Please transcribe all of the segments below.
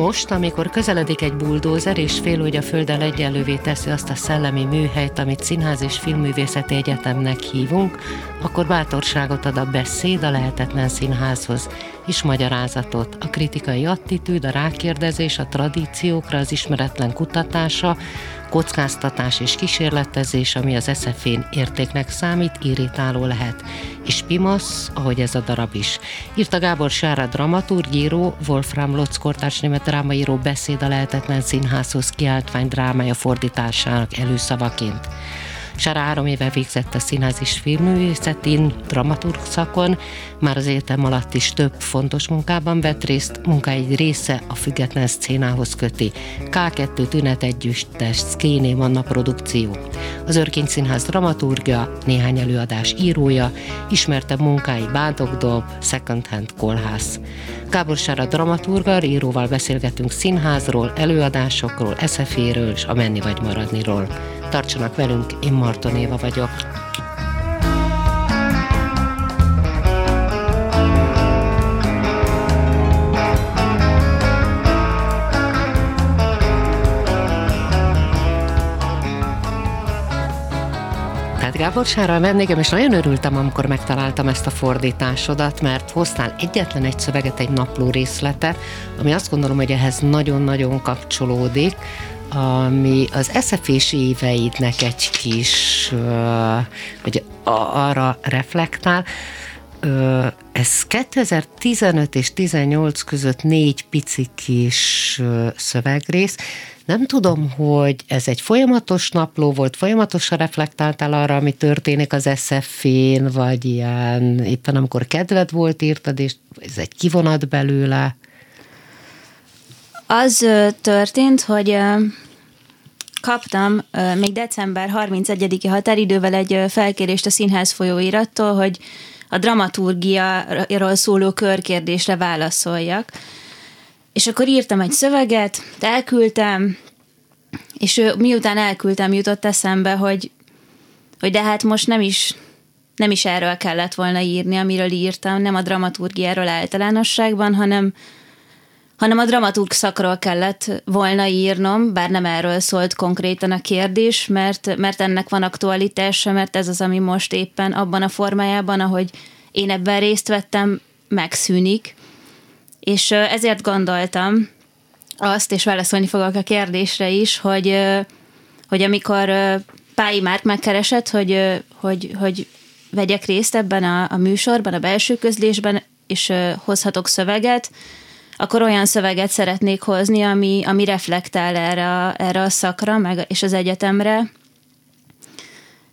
Most, amikor közeledik egy buldózer, és fél, hogy a földdel egyenlővé teszi azt a szellemi műhelyt, amit Színház és Filmművészeti Egyetemnek hívunk, akkor bátorságot ad a beszéd a lehetetlen színházhoz, és magyarázatot, a kritikai attitűd, a rákérdezés, a tradíciókra, az ismeretlen kutatása, kockáztatás és kísérletezés, ami az eszefén értéknek számít, irritáló lehet. És Pimasz, ahogy ez a darab is. Írta Gábor Sára dramaturg, író, Wolfram Lotz kortárs német drámaíró beszéd a lehetetlen színházhoz kiáltvány drámája fordításának előszavaként. Sára három éve végzett a színház és filmművészetén, dramaturg szakon, már az életem alatt is több fontos munkában vett részt, munka egy része a független szcénához köti. K2 Tünet Együttes, Szkéné Manna produkció. Az Örkény Színház dramaturgia, néhány előadás írója, ismertebb munkái Bádogdob, Second Hand Kolhász. Gábor Sára dramaturgal, íróval beszélgetünk színházról, előadásokról, eszeféről és a menni vagy maradniról. Tartsanak velünk, én Marton Éva vagyok. Gábor Sára vendégem, és nagyon örültem, amikor megtaláltam ezt a fordításodat, mert hoztál egyetlen egy szöveget, egy napló részlete, ami azt gondolom, hogy ehhez nagyon-nagyon kapcsolódik, ami az eszefés éveidnek egy kis, vagy arra reflektál, ez 2015 és 18 között négy pici kis szövegrész. Nem tudom, hogy ez egy folyamatos napló volt, folyamatosan reflektáltál arra, ami történik az SF-én, vagy ilyen éppen amikor kedved volt írtad, és ez egy kivonat belőle. Az történt, hogy kaptam még december 31-i határidővel egy felkérést a Színház folyóirattól, hogy a dramaturgiáról szóló körkérdésre válaszoljak. És akkor írtam egy szöveget, elküldtem, és miután elküldtem, jutott eszembe, hogy, hogy de hát most nem is, nem is erről kellett volna írni, amiről írtam, nem a dramaturgiáról általánosságban, hanem, hanem a dramaturg szakról kellett volna írnom, bár nem erről szólt konkrétan a kérdés, mert, mert ennek van aktualitása, mert ez az, ami most éppen abban a formájában, ahogy én ebben részt vettem, megszűnik. És ezért gondoltam azt, és válaszolni fogok a kérdésre is, hogy, hogy amikor Pályi Márk megkeresett, hogy, hogy, hogy vegyek részt ebben a, a műsorban, a belső közlésben, és hozhatok szöveget, akkor olyan szöveget szeretnék hozni, ami, ami reflektál erre erre a szakra, meg, és az egyetemre.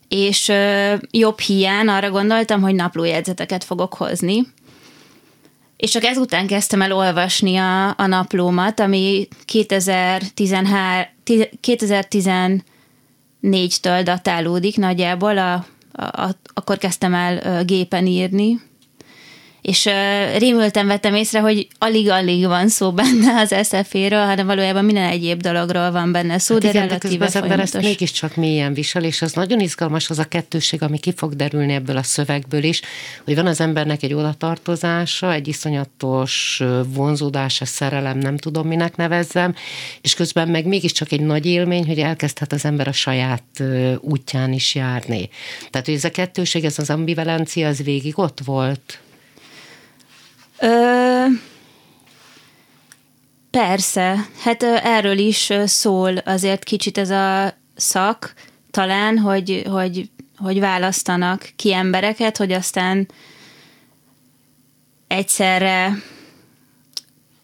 És ö, jobb hiány arra gondoltam, hogy naplójegyzeteket fogok hozni. És csak ezután kezdtem el olvasni a, a naplómat, ami 2013, 2014-től datálódik nagyjából, a, a, a, akkor kezdtem el gépen írni, és uh, rémülten vettem észre, hogy alig-alig van szó benne az SZF-ről, hanem valójában minden egyéb dologról van benne szó, hát de igen, relatíve de az ezt mégiscsak mélyen visel, és az nagyon izgalmas az a kettőség, ami ki fog derülni ebből a szövegből is, hogy van az embernek egy odatartozása, egy iszonyatos vonzódása, szerelem, nem tudom minek nevezzem, és közben meg mégiscsak egy nagy élmény, hogy elkezdhet az ember a saját útján is járni. Tehát, hogy ez a kettőség, ez az ambivalencia, az végig ott volt? Ö, persze, hát erről is szól azért kicsit ez a szak, talán, hogy, hogy, hogy választanak ki embereket, hogy aztán egyszerre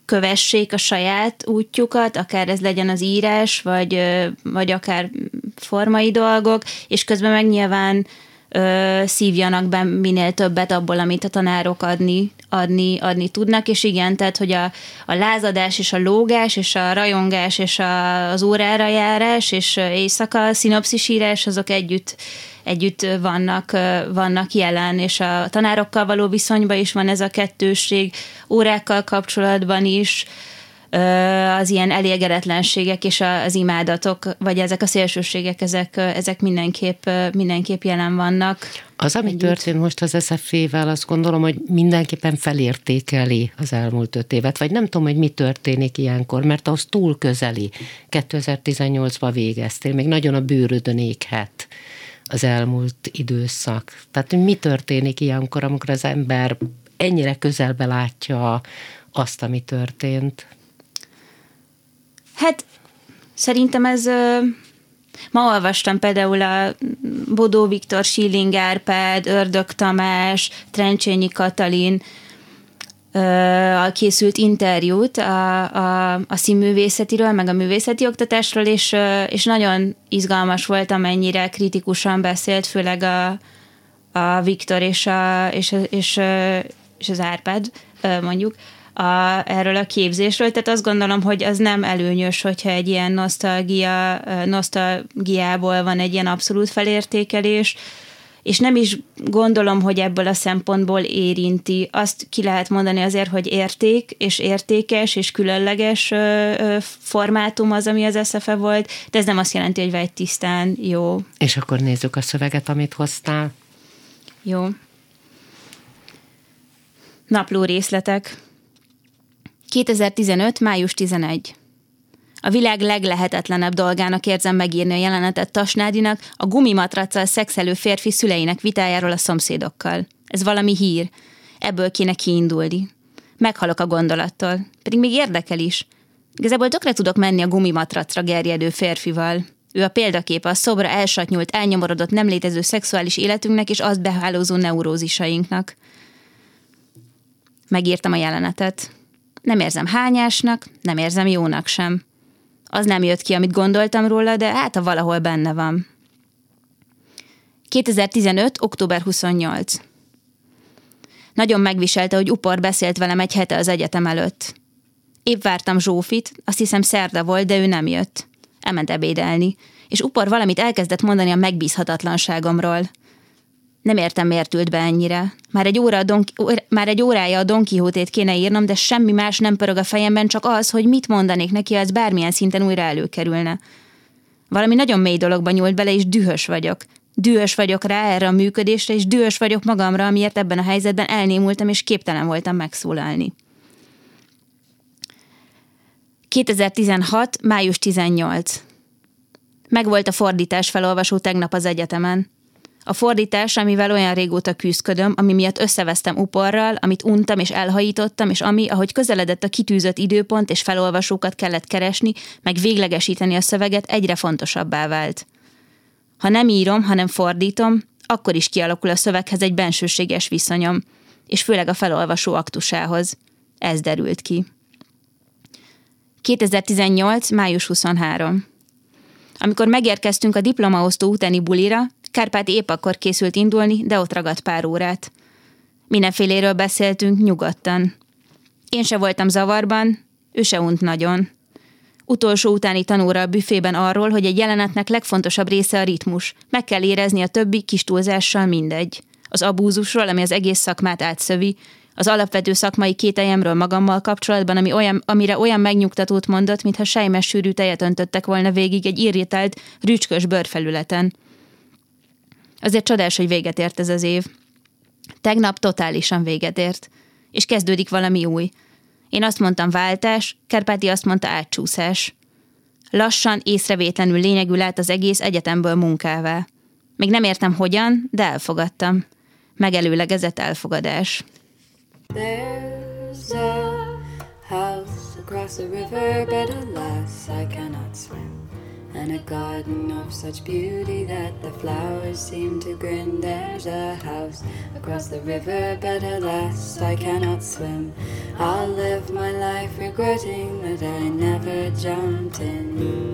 kövessék a saját útjukat, akár ez legyen az írás, vagy, vagy akár formai dolgok, és közben meg nyilván ö, szívjanak be minél többet abból, amit a tanárok adni, adni, adni tudnak, és igen, tehát, hogy a, a lázadás és a lógás, és a rajongás, és a, az órára járás, és éjszaka szinopszisírás, azok együtt együtt vannak, vannak jelen, és a tanárokkal való viszonyban is van ez a kettőség, órákkal kapcsolatban is, az ilyen elégedetlenségek és az imádatok, vagy ezek a szélsőségek, ezek, ezek mindenképp, mindenképp jelen vannak. Az, ami együtt. történt most az SZF-vel, azt gondolom, hogy mindenképpen felértékeli az elmúlt öt évet, vagy nem tudom, hogy mi történik ilyenkor, mert az túl közeli. 2018-ban végeztél, még nagyon a bőrödön éghet az elmúlt időszak. Tehát mi történik ilyenkor, amikor az ember ennyire közelbe látja azt, ami történt? Hát szerintem ez... Ma olvastam például a Bodó Viktor, Schilling Árpád, Ördög Tamás, Trencsényi Katalin a készült interjút a, a, a színművészetiről, meg a művészeti oktatásról, és, és nagyon izgalmas volt, amennyire kritikusan beszélt, főleg a, a Viktor és, a, és, és, és az Árpád, mondjuk, a, erről a képzésről, tehát azt gondolom, hogy az nem előnyös, hogyha egy ilyen nosztalgia, nosztalgiából van egy ilyen abszolút felértékelés, és nem is gondolom, hogy ebből a szempontból érinti. Azt ki lehet mondani azért, hogy érték, és értékes, és különleges ö, ö, formátum az, ami az eszefe volt, de ez nem azt jelenti, hogy vagy tisztán jó. És akkor nézzük a szöveget, amit hoztál. Jó. Napló részletek. 2015. május 11. A világ leglehetetlenebb dolgának érzem megírni a jelenetet Tasnádinak, a gumimatraccal szexelő férfi szüleinek vitájáról a szomszédokkal. Ez valami hír. Ebből kéne kiindulni. Meghalok a gondolattól. Pedig még érdekel is. Igazából tökre tudok menni a gumimatracra gerjedő férfival. Ő a példakép a szobra elsatnyult, elnyomorodott, nem létező szexuális életünknek és azt behálózó neurózisainknak. Megírtam a jelenetet. Nem érzem hányásnak, nem érzem jónak sem. Az nem jött ki, amit gondoltam róla, de hát a valahol benne van. 2015. október 28. Nagyon megviselte, hogy Upor beszélt velem egy hete az egyetem előtt. Épp vártam Zsófit, azt hiszem szerda volt, de ő nem jött. Elment ebédelni, és Upor valamit elkezdett mondani a megbízhatatlanságomról – nem értem, miért ült be ennyire. Már egy, óra a Don, már egy órája a Don Quixote-t kéne írnom, de semmi más nem pörög a fejemben, csak az, hogy mit mondanék neki, ha ez bármilyen szinten újra előkerülne. Valami nagyon mély dologba nyúlt bele, és dühös vagyok. Dühös vagyok rá erre a működésre, és dühös vagyok magamra, amiért ebben a helyzetben elnémultam, és képtelen voltam megszólalni. 2016. május 18. Megvolt a fordítás felolvasó tegnap az egyetemen. A fordítás, amivel olyan régóta küzdködöm, ami miatt összevesztem uporral, amit untam és elhajítottam, és ami, ahogy közeledett a kitűzött időpont és felolvasókat kellett keresni, meg véglegesíteni a szöveget, egyre fontosabbá vált. Ha nem írom, hanem fordítom, akkor is kialakul a szöveghez egy bensőséges viszonyom, és főleg a felolvasó aktusához. Ez derült ki. 2018. május 23. Amikor megérkeztünk a diplomaosztó utáni bulira, Kárpát épp akkor készült indulni, de ott ragadt pár órát. Mindenféléről beszéltünk nyugodtan. Én se voltam zavarban, ő se unt nagyon. Utolsó utáni tanóra a büfében arról, hogy egy jelenetnek legfontosabb része a ritmus. Meg kell érezni a többi kis túlzással mindegy. Az abúzusról, ami az egész szakmát átszövi, az alapvető szakmai kételjemről magammal kapcsolatban, ami olyan, amire olyan megnyugtatót mondott, mintha sejmes sűrű tejet öntöttek volna végig egy irritált, rücskös bőrfelületen. Azért csodás, hogy véget ért ez az év. Tegnap totálisan véget ért. És kezdődik valami új. Én azt mondtam váltás, Kerpáti azt mondta átcsúszás. Lassan, észrevétlenül lényegül át az egész egyetemből munkává. Még nem értem hogyan, de elfogadtam. Megelőlegezett elfogadás. There's a house across the river, but alas, I cannot swim. And a garden of such beauty that the flowers seem to grin. There's a house across the river, but alas, I cannot swim. I'll live my life regretting that I never jumped in.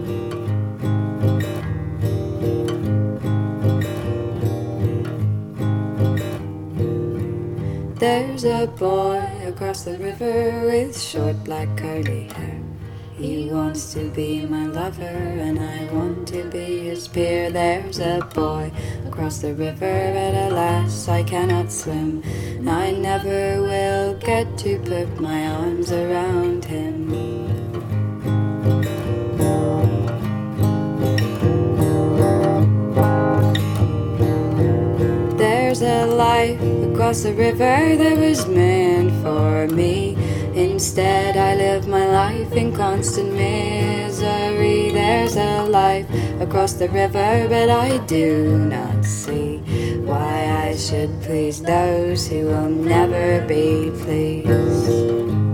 There's a boy across the river with short black curly hair. He wants to be my lover, and I want to be his peer. There's a boy across the river, but alas, I cannot swim. I never will get to put my arms around him. There's a life across the river that was meant for me. Instead, I live my life in constant misery. There's a life across the river, but I do not see why I should please those who will never be pleased.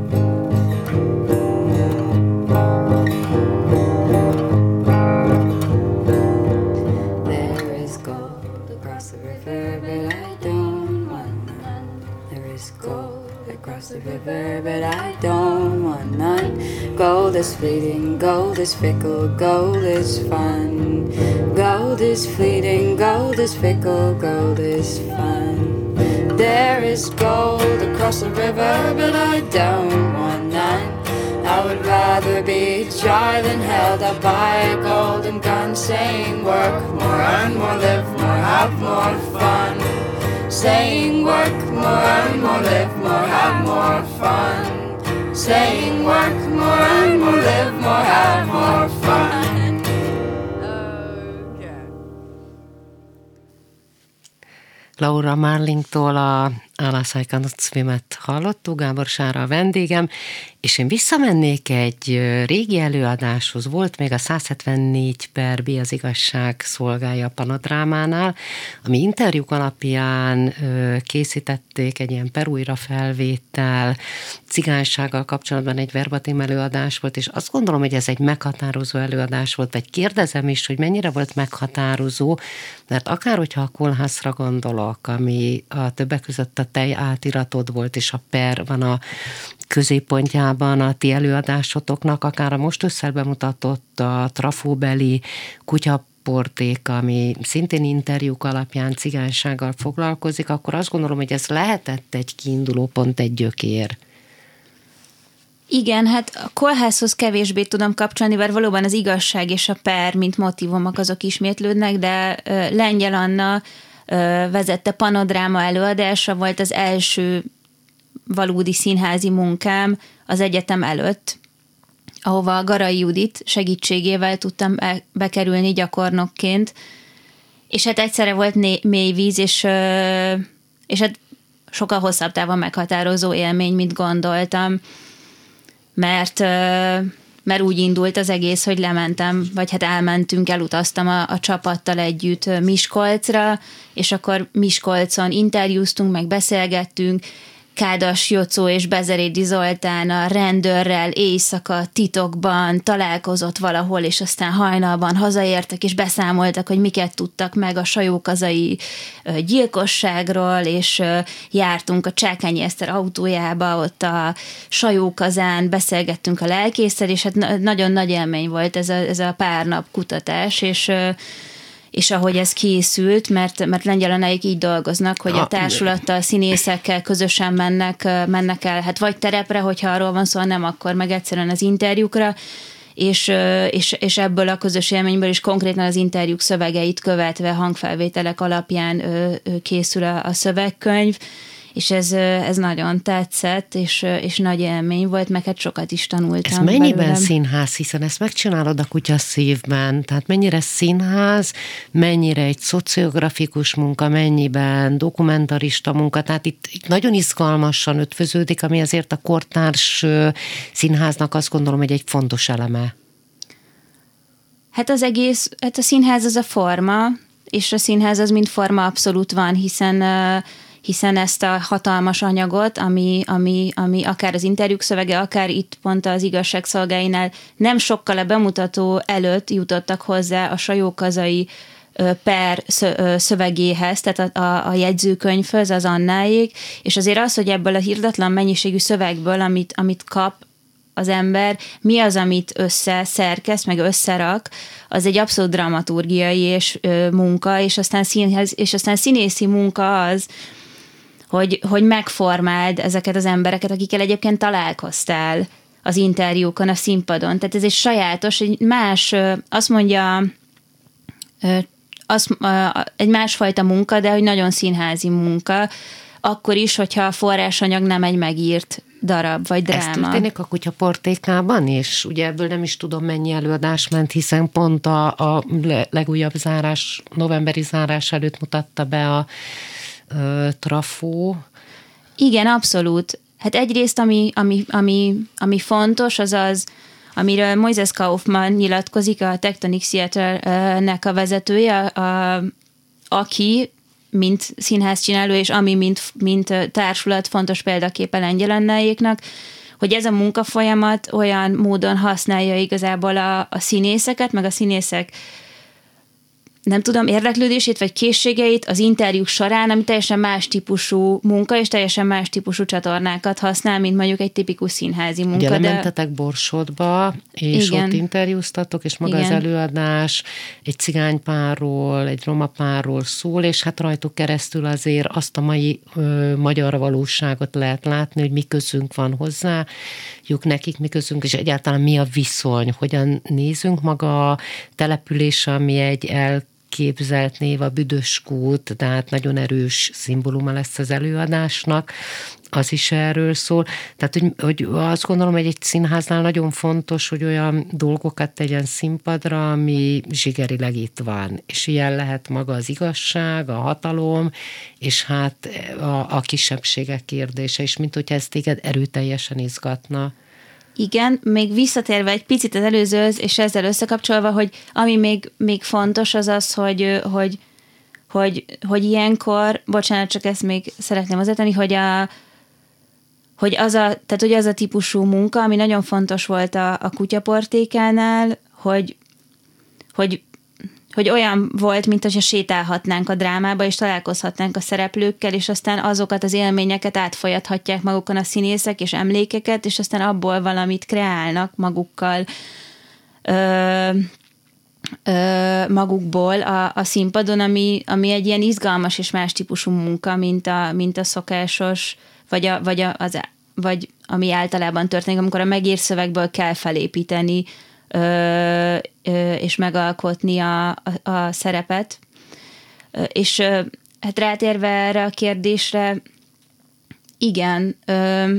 But I don't want none. Gold is fleeting, gold is fickle, gold is fun. Gold is fleeting, gold is fickle, gold is fun. There is gold across the river, but I don't want none. I would rather be dry than held up by a golden gun, saying work more, earn more, live more, have more fun saying work more and more, live more, have more fun. Saying work more and more, live more, have more fun. Laura Marlingtól a Cannot Swim-et hallottuk, Gábor Sára a vendégem, és én visszamennék egy régi előadáshoz, volt még a 174 per B az igazság szolgálja a panodrámánál, ami interjúk alapján készítették egy ilyen perújra felvétel, cigánysággal kapcsolatban egy verbatim előadás volt, és azt gondolom, hogy ez egy meghatározó előadás volt, vagy kérdezem is, hogy mennyire volt meghatározó, mert akár, hogyha a kolhászra gondolok, ami a többek között a tej átiratod volt, és a per van a középpontjában a ti előadásotoknak, akár a most összebemutatott a trafóbeli kutya porték, ami szintén interjúk alapján cigánysággal foglalkozik, akkor azt gondolom, hogy ez lehetett egy kiinduló pont, egy gyökér. Igen, hát a kolházhoz kevésbé tudom kapcsolni, mert valóban az igazság és a per, mint motivumok, azok ismétlődnek, de Lengyel Anna vezette panodráma előadása volt az első valódi színházi munkám az egyetem előtt, ahova a Garai Judit segítségével tudtam bekerülni gyakornokként, és hát egyszerre volt né- mély víz, és, és hát sokkal hosszabb távon meghatározó élmény, mint gondoltam, mert mert úgy indult az egész, hogy lementem, vagy hát elmentünk, elutaztam a, a csapattal együtt Miskolcra, és akkor Miskolcon interjúztunk, meg beszélgettünk, Kádas Jocó és Bezerédi Zoltán a rendőrrel éjszaka titokban találkozott valahol, és aztán hajnalban hazaértek, és beszámoltak, hogy miket tudtak meg a sajókazai gyilkosságról, és jártunk a Csákányi Eszter autójába, ott a sajókazán, beszélgettünk a lelkészsel, és hát nagyon nagy élmény volt ez a, ez a pár nap kutatás, és és ahogy ez készült, mert, mert lengyeleneik így dolgoznak, hogy ha, a társulattal, színészekkel közösen mennek, mennek el, hát vagy terepre, hogyha arról van szó, nem akkor meg egyszerűen az interjúkra, és, és, és ebből a közös élményből is konkrétan az interjúk szövegeit követve hangfelvételek alapján készül a, a szövegkönyv, és ez, ez nagyon tetszett, és, és nagy élmény volt, meg hát sokat is tanultam. Ez mennyiben belőlem. színház, hiszen ezt megcsinálod a kutya szívben, tehát mennyire színház, mennyire egy szociografikus munka, mennyiben dokumentarista munka, tehát itt, itt nagyon izgalmasan ötvöződik, ami azért a kortárs színháznak azt gondolom, hogy egy fontos eleme. Hát az egész, hát a színház az a forma, és a színház az mind forma abszolút van, hiszen uh, hiszen ezt a hatalmas anyagot, ami, ami, ami akár az interjúk szövege, akár itt pont az igazságszolgáinál nem sokkal a bemutató előtt jutottak hozzá a sajókazai per szövegéhez, tehát a, a, a jegyzőkönyvhöz, az Annáig, és azért az, hogy ebből a hirdetlen mennyiségű szövegből, amit, amit kap az ember, mi az, amit összeszerkeszt, meg összerak, az egy abszolút dramaturgiai és ö, munka, és aztán, színhez, és aztán színészi munka az, hogy, hogy megformáld ezeket az embereket, akikkel egyébként találkoztál az interjúkon, a színpadon. Tehát ez egy sajátos, egy más, azt mondja, az, egy másfajta munka, de hogy nagyon színházi munka, akkor is, hogyha a forrásanyag nem egy megírt darab, vagy dráma. Ez történik a kutyaportékában is? Ugye ebből nem is tudom mennyi előadás ment, hiszen pont a, a legújabb zárás, novemberi zárás előtt mutatta be a, a trafó. Igen, abszolút. Hát egyrészt, ami, ami, ami, ami fontos, az az, amiről Moises Kaufman nyilatkozik, a Tectonic Theater-nek a vezetője, a, aki mint színházcsináló, és ami mint, mint társulat fontos példaképe lengyel hogy ez a munkafolyamat olyan módon használja igazából a, a színészeket, meg a színészek nem tudom, érdeklődését vagy készségeit az interjúk során, ami teljesen más típusú munka, és teljesen más típusú csatornákat használ, mint mondjuk egy tipikus színházi munka. Ugye de... mentetek Borsodba, és Igen. ott interjúztatok, és maga Igen. az előadás egy cigánypárról, egy romapárról szól, és hát rajtuk keresztül azért azt a mai ö, magyar valóságot lehet látni, hogy mi közünk van hozzá, juk nekik mi közünk, és egyáltalán mi a viszony, hogyan nézünk maga a település, ami egy el képzelt név a büdös kút, tehát nagyon erős szimbóluma lesz az előadásnak, az is erről szól. Tehát, hogy, hogy azt gondolom, hogy egy színháznál nagyon fontos, hogy olyan dolgokat tegyen színpadra, ami zsigerileg itt van. És ilyen lehet maga az igazság, a hatalom, és hát a, a kisebbségek kérdése is, mint hogyha ez téged erőteljesen izgatna. Igen, még visszatérve egy picit az előzőhöz, és ezzel összekapcsolva, hogy ami még, még fontos, az az, hogy, hogy, hogy, hogy ilyenkor, bocsánat, csak ezt még szeretném hozzátenni, hogy a, hogy az a, tehát hogy az a típusú munka, ami nagyon fontos volt a, a kutyaportékánál, hogy, hogy hogy olyan volt, mint hogyha sétálhatnánk a drámába, és találkozhatnánk a szereplőkkel, és aztán azokat az élményeket átfolyathatják magukon a színészek, és emlékeket, és aztán abból valamit kreálnak magukkal, ö, ö, magukból a, a színpadon, ami, ami egy ilyen izgalmas és más típusú munka, mint a, mint a szokásos, vagy, a, vagy, a, az, vagy ami általában történik, amikor a megír szövegből kell felépíteni ö, ö, és megalkotni a, a, a szerepet. És ö, hát rátérve erre a kérdésre, igen, ö,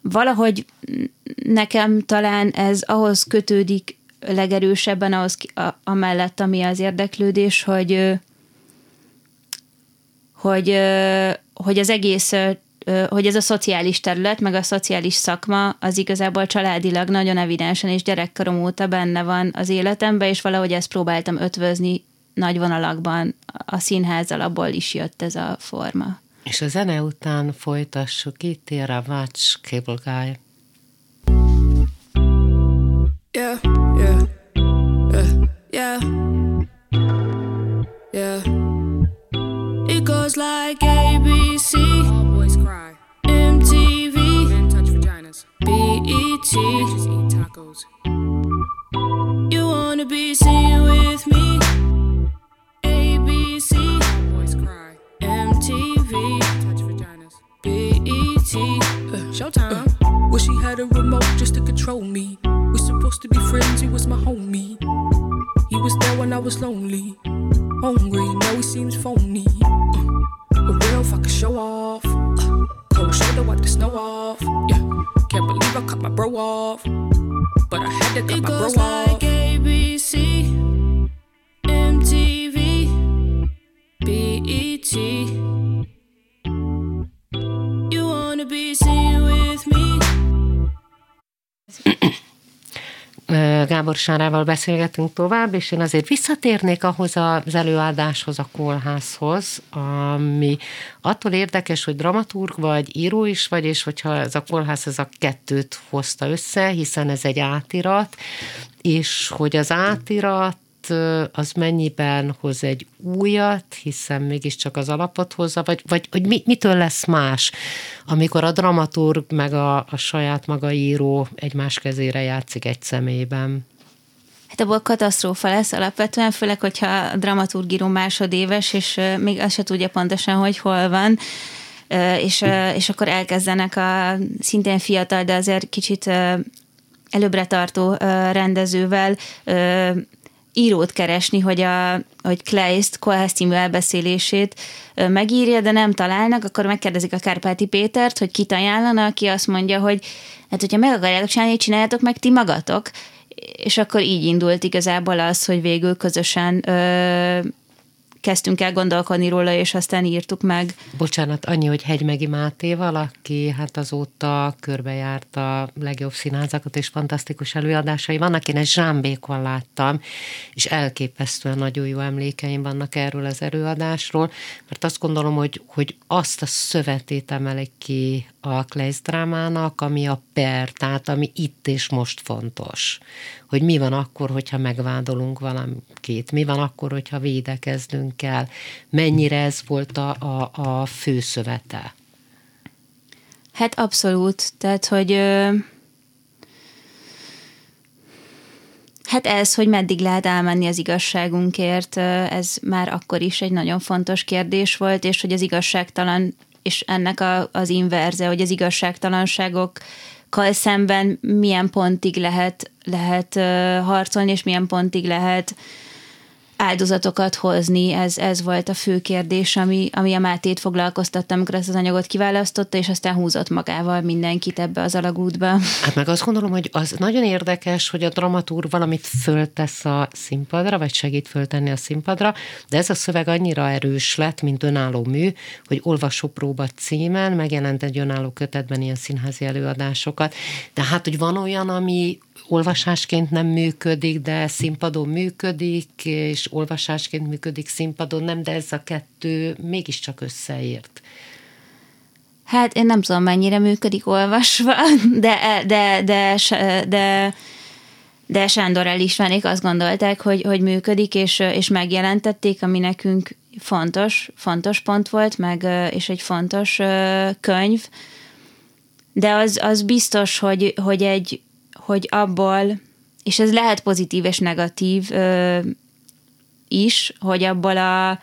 valahogy nekem talán ez ahhoz kötődik legerősebben ahhoz, a, amellett, ami az érdeklődés, hogy hogy, hogy az egész hogy ez a szociális terület, meg a szociális szakma az igazából családilag nagyon evidensen és gyerekkorom óta benne van az életemben, és valahogy ezt próbáltam ötvözni nagy vonalakban a színházzal, abból is jött ez a forma. És a zene után folytassuk itt, a Watch Cable Guy. Yeah, yeah, yeah, yeah, yeah. Goes like ABC. MTV, BET. Just eat tacos. You wanna be seen with me? ABC. Boys cry. MTV. Touch vaginas. BET. Uh, Showtime. Uh, wish he had a remote just to control me. We're supposed to be friends, he was my homie. He was there when I was lonely. Hungry, now he seems phony. Uh, a real fucker show off. Uh, cold shoulder, wipe the snow off. Yeah. Can't believe I cut my bro off. But I had to cut it my bro like ABC, MTV, BET. You wanna be seen with me? Gábor Sárával beszélgetünk tovább, és én azért visszatérnék ahhoz az előadáshoz, a kolházhoz, ami attól érdekes, hogy dramaturg vagy, író is vagy, és hogyha ez a kolház ez a kettőt hozta össze, hiszen ez egy átirat, és hogy az átirat az mennyiben hoz egy újat, hiszen mégiscsak az alapot hozza, vagy, vagy hogy mi, mitől lesz más, amikor a dramaturg meg a, a saját maga író egymás kezére játszik egy szemében? Hát abból katasztrófa lesz alapvetően, főleg, hogyha a dramaturgíró másodéves, és még azt se tudja pontosan, hogy hol van, és, és akkor elkezdenek a szintén fiatal, de azért kicsit előbbre tartó rendezővel írót keresni, hogy, a, hogy Kleist Kohász című elbeszélését megírja, de nem találnak, akkor megkérdezik a Kárpáti Pétert, hogy kit ajánlana, aki azt mondja, hogy hát hogyha meg akarjátok csinálni, csináljátok meg ti magatok. És akkor így indult igazából az, hogy végül közösen ö, kezdtünk el gondolkodni róla, és aztán írtuk meg. Bocsánat, annyi, hogy Hegymegi Máté valaki, hát azóta körbejárt a legjobb színházakat, és fantasztikus előadásai vannak. Én egy zsámbékon láttam, és elképesztően nagyon jó emlékeim vannak erről az előadásról, mert azt gondolom, hogy, hogy azt a szövetét emelik ki a Kleist drámának, ami a per, tehát ami itt és most fontos. Hogy mi van akkor, hogyha megvádolunk valamit, mi van akkor, hogyha védekeznünk kell, mennyire ez volt a, a, a főszövete. Hát abszolút, tehát, hogy Hát ez, hogy meddig lehet elmenni az igazságunkért, ez már akkor is egy nagyon fontos kérdés volt, és hogy az igazságtalan és ennek a, az inverze, hogy az igazságtalanságokkal szemben milyen pontig lehet, lehet harcolni, és milyen pontig lehet áldozatokat hozni, ez, ez volt a fő kérdés, ami, ami a Mátét foglalkoztatta, amikor ezt az anyagot kiválasztotta, és aztán húzott magával mindenkit ebbe az alagútba. Hát meg azt gondolom, hogy az nagyon érdekes, hogy a dramatúr valamit föltesz a színpadra, vagy segít föltenni a színpadra, de ez a szöveg annyira erős lett, mint önálló mű, hogy olvasópróba címen megjelent egy önálló kötetben ilyen színházi előadásokat. De hát, hogy van olyan, ami olvasásként nem működik, de színpadon működik, és olvasásként működik színpadon nem, de ez a kettő mégiscsak összeért. Hát én nem tudom, mennyire működik olvasva, de, de, de, de, de, de Sándor Isvánék azt gondolták, hogy, hogy működik, és, és megjelentették, ami nekünk fontos, fontos pont volt, meg, és egy fontos könyv, de az, az biztos, hogy, hogy egy, hogy abból, és ez lehet pozitív és negatív ö, is, hogy abból a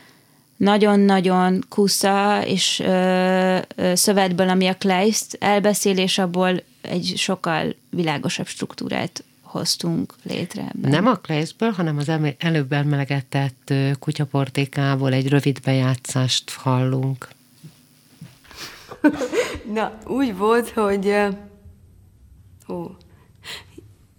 nagyon-nagyon kusza és ö, ö, szövetből, ami a Kleist elbeszélés, abból egy sokkal világosabb struktúrát hoztunk létre. Ebben. Nem a Kleistből, hanem az előbb emelegetett kutyaportékából egy rövid bejátszást hallunk. Na, úgy volt, hogy... Ó,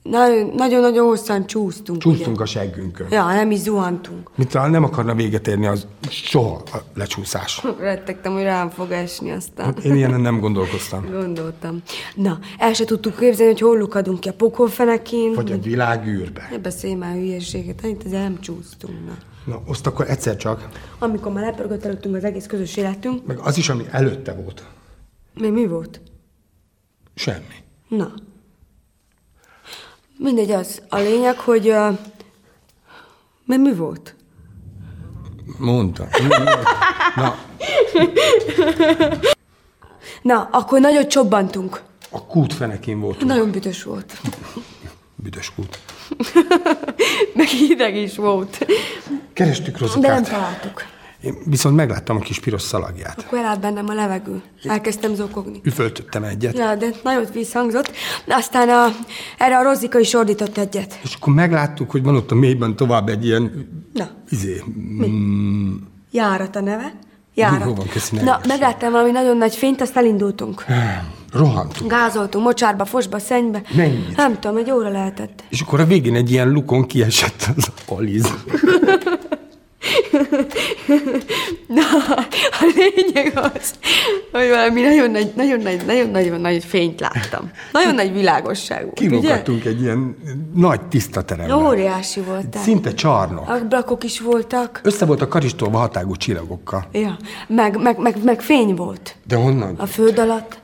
nagyon-nagyon hosszan csúsztunk. Csúsztunk ugye? a seggünkön. Ja, nem is zuhantunk. Mint talán nem akarna véget érni az soha a lecsúszás. Rettegtem, hogy rám fog esni aztán. Hát én ilyen nem gondolkoztam. Gondoltam. Na, el se tudtuk képzelni, hogy hol lukadunk ki a pokolfenekén. Vagy a világűrbe. Ne beszélj már hülyeséget, itt ezzel nem csúsztunk. Na. Na, azt akkor egyszer csak. Amikor már lepörgött előttünk az egész közös életünk. Meg az is, ami előtte volt. Mi, mi volt? Semmi. Na, Mindegy az. A lényeg, hogy... Uh, mi, mi volt? Mondta. Na. Na, akkor nagyon csobbantunk. A kút fenekén volt. Nagyon büdös volt. Büdös kút. Meg hideg is volt. Kerestük rozokát. De nem találtuk. Én viszont megláttam a kis piros szalagját. Akkor elállt bennem a levegő. Elkezdtem zokogni. Üföltöttem egyet. Ja, de nagyon visszhangzott. Aztán a, erre a Rozika is ordított egyet. És akkor megláttuk, hogy van ott a mélyben tovább egy ilyen... Na. Izé... Mi? Mm, Járat a neve. Járat. Jó van, köszi, Na, megláttam valami nagyon nagy fényt, azt elindultunk. Rohantunk. Gázoltunk, mocsárba, fosba, szennybe. Mennyit? Nem tudom, egy óra lehetett. És akkor a végén egy ilyen lukon kiesett az aliz. Na, a lényeg az, hogy valami nagyon nagy, nagyon nagy, nagyon nagyon nagy fényt láttam. Nagyon nagy világosság volt, Kilógottunk egy ilyen nagy tiszta teremben. Óriási volt. Szinte csarnok. Ablakok is voltak. Össze voltak karistolva hatágú csillagokkal. Ja, meg, meg, meg, meg fény volt. De honnan? A föld alatt.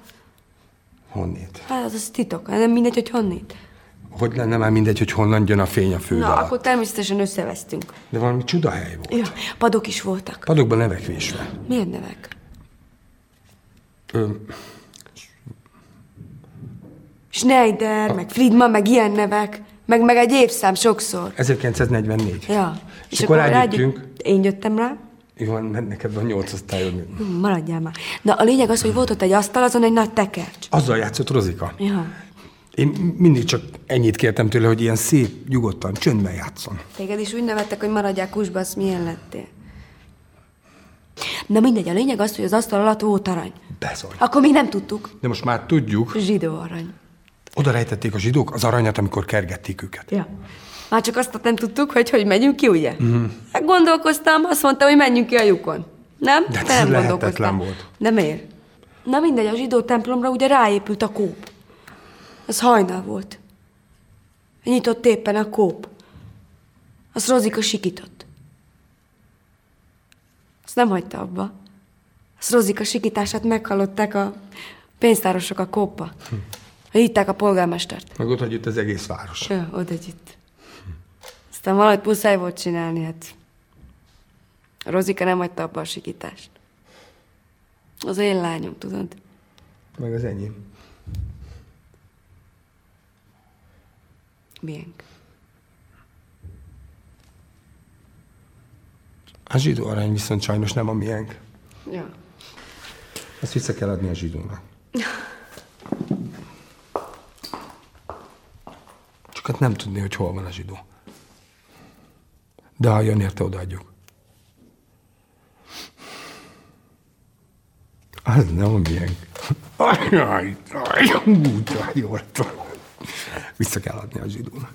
Honnét? Hát az, az titok, nem mindegy, hogy honnét. Hogy lenne már mindegy, hogy honnan jön a fény a föld Na, alatt. akkor természetesen összevesztünk. De valami csodahely volt. Ja, padok is voltak. Padokban nevek vésve. Milyen nevek? Ö... Schneider, meg Friedman, meg ilyen nevek. Meg, meg egy évszám sokszor. 1944. Ja. És, akkor rágyűjtünk. Én jöttem rá. Jó, mert neked van nyolc osztályod. Hm, Maradjál már. Na, a lényeg az, hogy volt ott egy asztal, azon egy nagy tekercs. Azzal játszott Rozika. Ja. Én mindig csak ennyit kértem tőle, hogy ilyen szép, nyugodtan, csöndben játszon. Téged is úgy nevettek, hogy maradjál kusba, azt milyen lettél. Na mindegy, a lényeg az, hogy az asztal alatt volt arany. Bezony. Akkor még nem tudtuk. De most már tudjuk, Zsidó arany. oda rejtették a zsidók az aranyat, amikor kergették őket. Ja. Már csak azt nem tudtuk, hogy hogy megyünk ki, ugye? Mm. Hát gondolkoztam, azt mondta, hogy menjünk ki a lyukon. Nem? De ez Te nem lehetetlen volt. De miért? Na mindegy, a zsidó templomra ugye ráépült a kóp. Az hajnal volt. Nyitott éppen a kóp. Az Rozika sikított. Azt nem hagyta abba. Az Rozika sikítását meghallották a pénztárosok a kópa. Hitták a polgármestert. Meg ott hagyott az egész város. Ja, oda itt. Aztán valahogy muszáj volt csinálni, hát. A Rozika nem hagyta abba a sikítást. Az én lányom, tudod? Meg az enyém. Miénk. A zsidó arany viszont sajnos nem a miénk. Ja. Azt vissza kell adni a zsidónak. Csak hát nem tudni, hogy hol van a zsidó. De ha jön érte, odaadjuk. Az nem a miénk. Ajaj, ajaj, úgy, jól Vissza kell adni a zsidónak.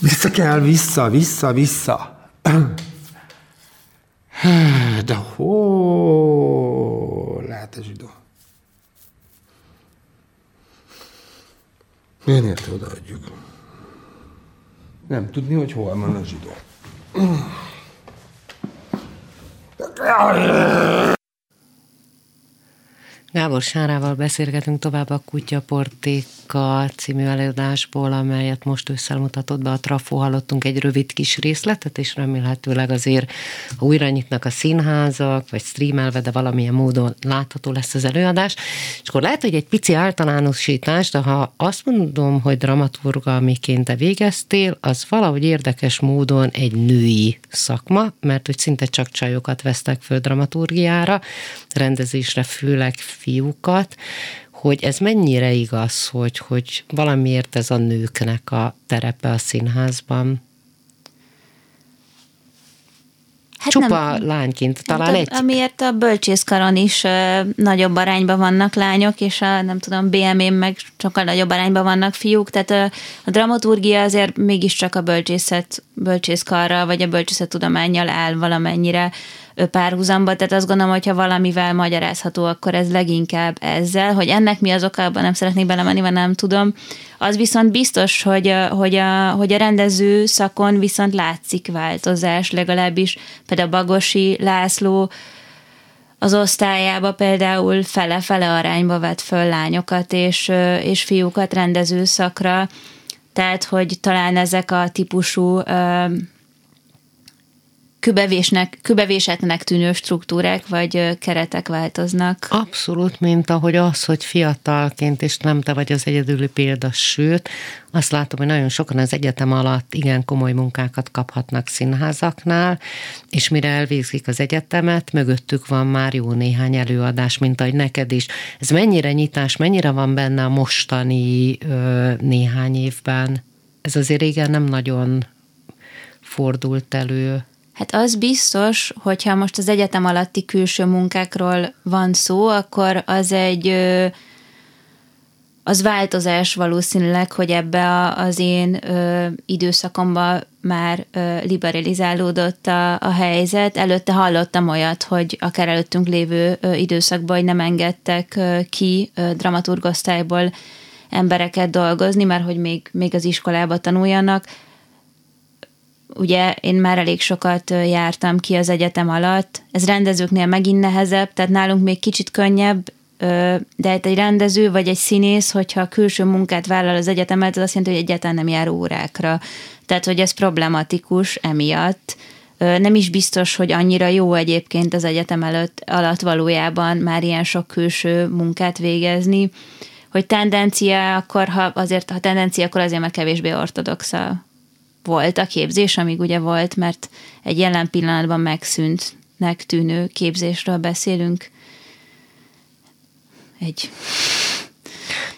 Vissza kell, vissza, vissza, vissza. De hol lehet a zsidó? Miért érte odaadjuk? Nem tudni, hogy hol van a zsidó. Gábor Sárával beszélgetünk tovább a Kutyaportéka című előadásból, amelyet most ősszel mutatott be a Trafó. Hallottunk egy rövid kis részletet, és remélhetőleg azért, ha újra nyitnak a színházak, vagy streamelve, de valamilyen módon látható lesz az előadás. És akkor lehet, hogy egy pici általánosítás, de ha azt mondom, hogy dramaturgalmiként te végeztél, az valahogy érdekes módon egy női szakma, mert hogy szinte csak csajokat vesztek föl dramaturgiára, rendezésre főleg fiúkat, hogy ez mennyire igaz, hogy, hogy valamiért ez a nőknek a terepe a színházban. Hát Csupa nem, lányként, talán hát, egy. Amiért a bölcsészkaron is ö, nagyobb arányban vannak lányok, és a nem tudom, BM-én meg sokkal nagyobb arányban vannak fiúk, tehát a, a dramaturgia azért mégiscsak a bölcsészet, bölcsészkarral, vagy a bölcsészet tudományjal áll valamennyire ö, párhuzamba, tehát azt gondolom, hogyha valamivel magyarázható, akkor ez leginkább ezzel, hogy ennek mi az oka, abban nem szeretnék belemenni, mert nem tudom. Az viszont biztos, hogy a, hogy a, hogy a rendező szakon viszont látszik változás, legalábbis például Bagosi László az osztályába például fele-fele arányba vett föl lányokat és, és fiúkat rendezőszakra, tehát hogy talán ezek a típusú ö, kübevésnek, kübevésetnek tűnő struktúrák vagy keretek változnak. Abszolút, mint ahogy az, hogy fiatalként, és nem te vagy az egyedüli példa, sőt, azt látom, hogy nagyon sokan az egyetem alatt igen komoly munkákat kaphatnak színházaknál, és mire elvégzik az egyetemet, mögöttük van már jó néhány előadás, mint ahogy neked is. Ez mennyire nyitás, mennyire van benne a mostani ö, néhány évben? Ez azért régen nem nagyon fordult elő. Hát az biztos, hogyha most az egyetem alatti külső munkákról van szó, akkor az egy az változás valószínűleg, hogy ebbe a, az én ö, időszakomban már ö, liberalizálódott a, a helyzet. Előtte hallottam olyat, hogy akár előttünk lévő ö, időszakban, nem engedtek ö, ki ö, dramaturgosztályból embereket dolgozni, mert hogy még, még az iskolába tanuljanak ugye én már elég sokat jártam ki az egyetem alatt, ez rendezőknél megint nehezebb, tehát nálunk még kicsit könnyebb, de hát egy rendező vagy egy színész, hogyha külső munkát vállal az egyetemet, az azt jelenti, hogy egyáltalán nem jár órákra. Tehát, hogy ez problematikus emiatt. Nem is biztos, hogy annyira jó egyébként az egyetem előtt, alatt valójában már ilyen sok külső munkát végezni, hogy tendencia, akkor ha azért, ha tendencia, akkor azért, mert kevésbé ortodox a, volt a képzés, amíg ugye volt, mert egy jelen pillanatban megszűntnek tűnő képzésről beszélünk. Egy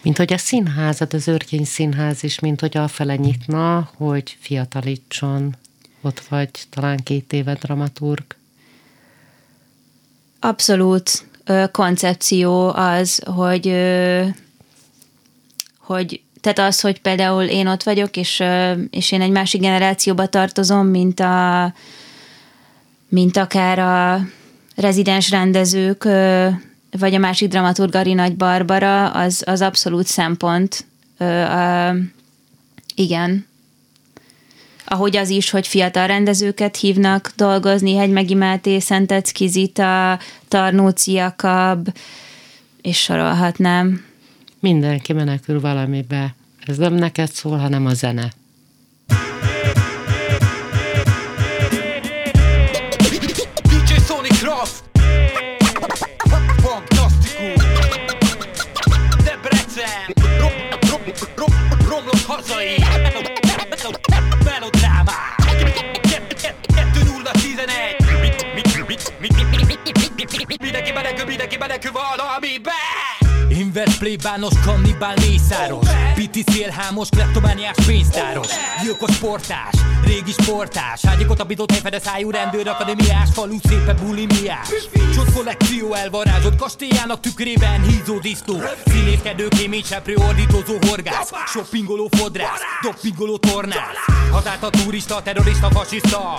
mint hogy a színházat, az őrkény színház is, mint hogy afele nyitna, hogy fiatalítson. Ott vagy talán két éve dramaturg. Abszolút ö, koncepció az, hogy ö, hogy tehát az, hogy például én ott vagyok, és, és én egy másik generációba tartozom, mint a mint akár a rezidens rendezők, vagy a másik dramaturg Ari Nagy Barbara, az, az abszolút szempont. igen. Ahogy az is, hogy fiatal rendezőket hívnak dolgozni, Hegymegi Máté, Szentecki Zita, Tarnóci Jakab, és sorolhatnám. Mindenki menekül valamibe. Ez nem neked szól, hanem a zene. Kannibál mészáros Piti szélhámos, kleptomániás pénztáros. Gyilkos sportás, régi sportás. Hágyikot a bidott helyfede szájú rendőr akadémiás Falu szépe bulimiás. Csod kollekció elvarázsott kastélyának tükrében hízó disznó Színészkedő kéményseprő ordítozó horgász. Shoppingoló fodrász, doppingoló tornász. Határt a turista, terrorista, fasiszta.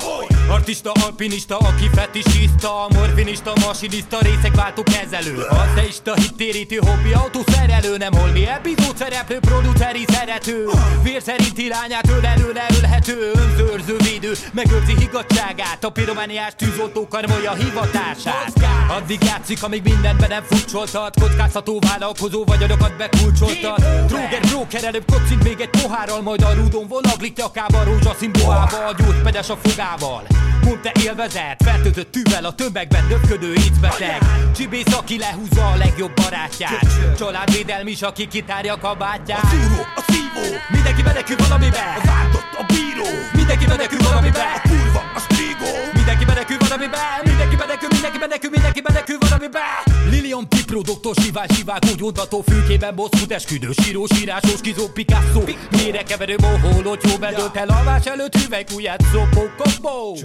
Artista, alpinista, aki fetisista. Morfinista, masinista, részekváltó kezelő. Ateista, hittérítő, hobbi, autószerelő Nem holmi epizód szereplő, produceri szerető. Vér szerint irányát ölelő, leölhető Önzőrző védő, megőrzi higgadságát A piromániás tűzoltó karmolja hivatását. Addig játszik, amíg mindenben nem futcsoltat Kockázható vállalkozó vagyonokat bekulcsoltat. Droger, broker, előbb kocint még egy pohárral Majd a rúdon vonaglik nyakában, rózsaszín bohába. A gyógypedes a fogával. Mondta élvezet, fertőzött tűvel a tömegben döfködő étbeteg Csibész, aki lehúzza a legjobb barátját. Családvédelmi is, aki kitárja a kabátját. A szúró, a szívó, mindenki menekül valamibe. A vádott, a bíró, mindenki menekül valamibe. A kurva, a strigó, mindenki menekül valamibe. Mindenki menekül, mindenki menekül, mindenki menekül valamibe Lilian Tipro, doktor Sivál, Sivák, úgy ondató fülkében bosszút esküdő Síró, sírásó, skizó, Picasso. Mére keverő, bohóló, jó bedölt el alvás előtt hüvelykúját, szopó, kopó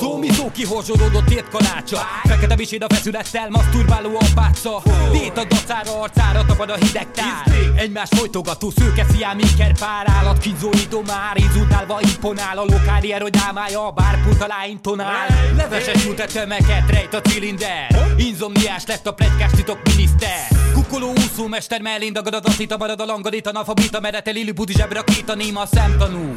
Szó, mi szó, kihorzsolódott tért kalácsa. Fekete bisét a feszülettel, maszturbáló apáca Tét a dacára, arcára tapad a hideg tár. Egymás folytogató szőke fiám, iker pár állat Kizorító már, inzultálva imponál. A lokári erodámája, a bárpult alá intonál. A tömeket, rejt a cilinder. Inzomniás lett a plegykás titok miniszter. Kukoló úszómester mellén dagad a dacita Marad a langadít, analfabita Merete Lili Budi zsebre a két a néma szemtanú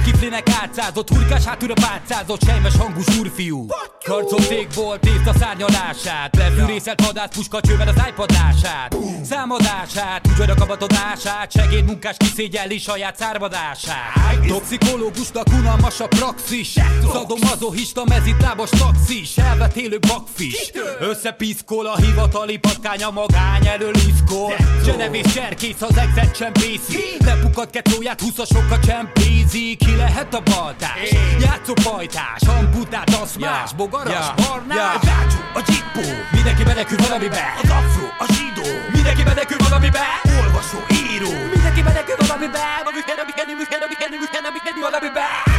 Hurkiflinek átszázott, hurkás hátúra pátszázott Sejmes hangú zsúrfiú Karcol cégból tészta szárnyalását. Lefűrészelt vadász puskacsővel az iPadását Számadását, úgy a kabatodását Segéd munkás kiszégyelli saját szárvadását Toxikológusnak unalmas a praxis. Szadomazohista mezitlábas taxis. Elvetélő bakfis. Összepiszkol a hivatali patkánya magány elől iszkol Zsenevész cserkész az exet csempészi Lepukat kettőját húszasokat csempézi Ki lehet a baltás? Játszó pajtás, amputát, aszmás, bogaras, barnás Rácsú, a gyipó, mindenki menekül valamibe Az afro, a zsidó, mindenki menekül valamibe Olvasó, író, mindenki menekül valamibe Valamibe, valamibe, valamibe, valamibe, valamibe,